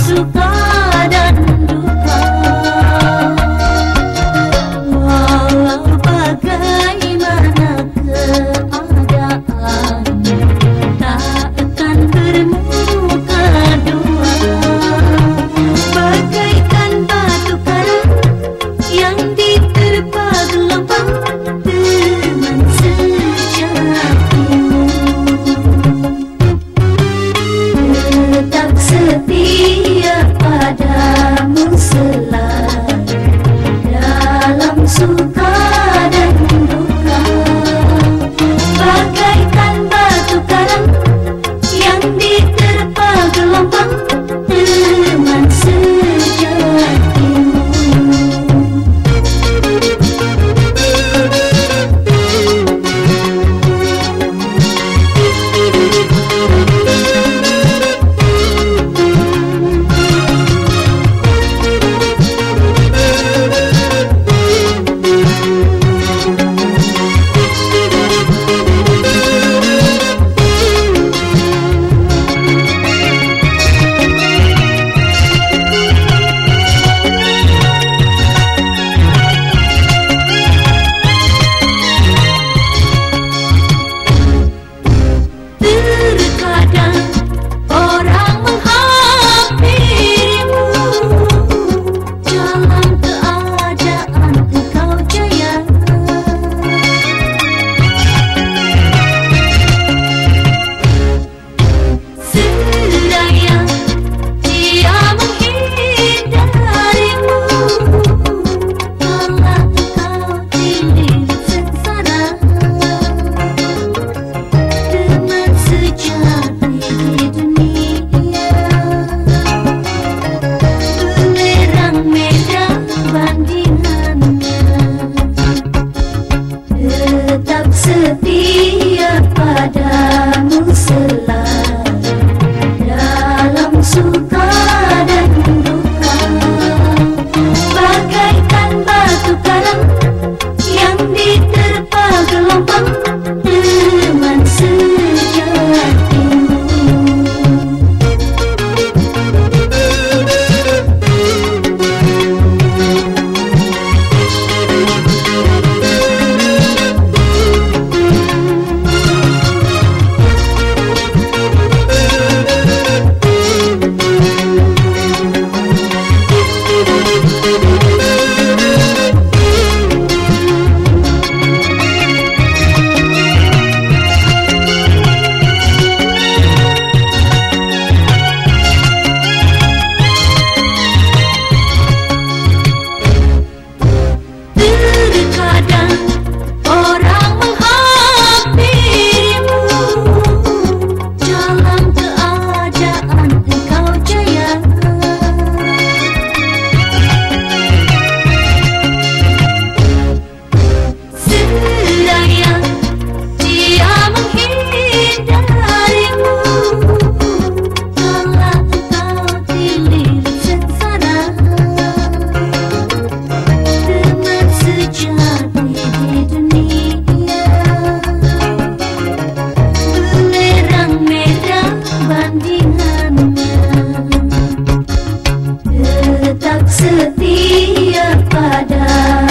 Super. ada